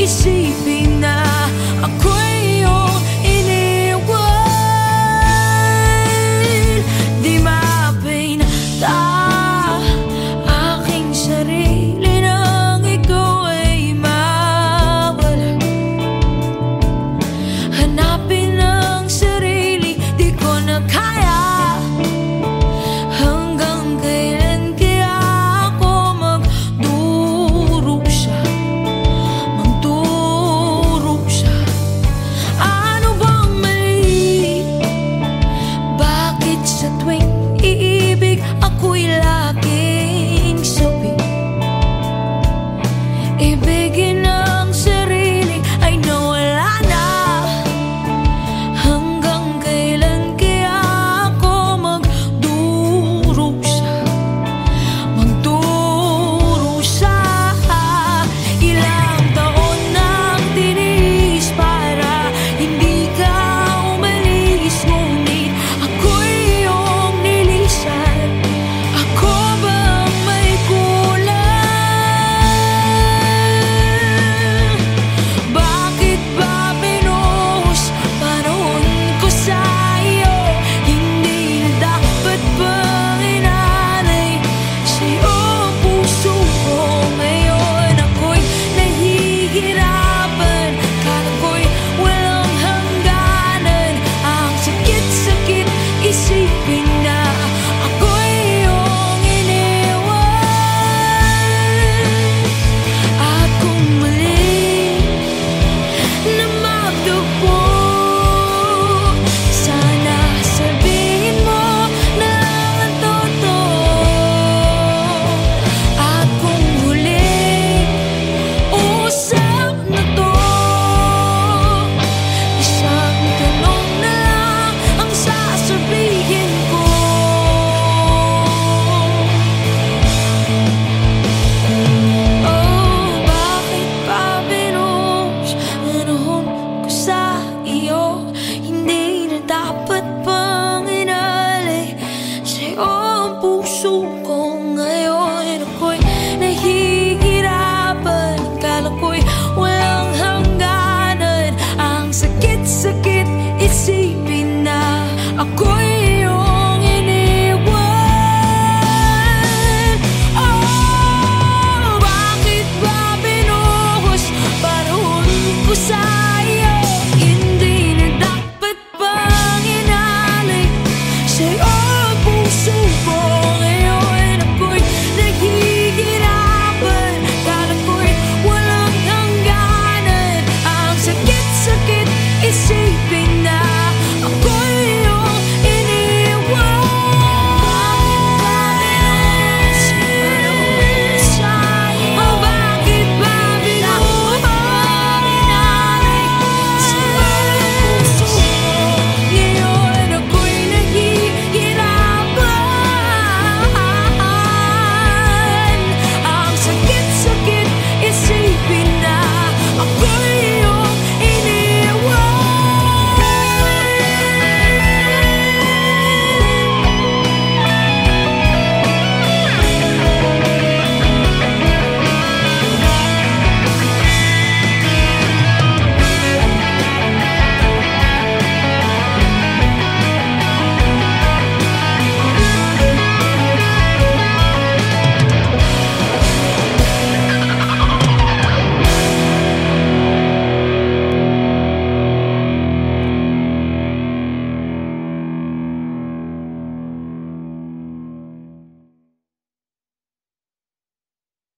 一起避难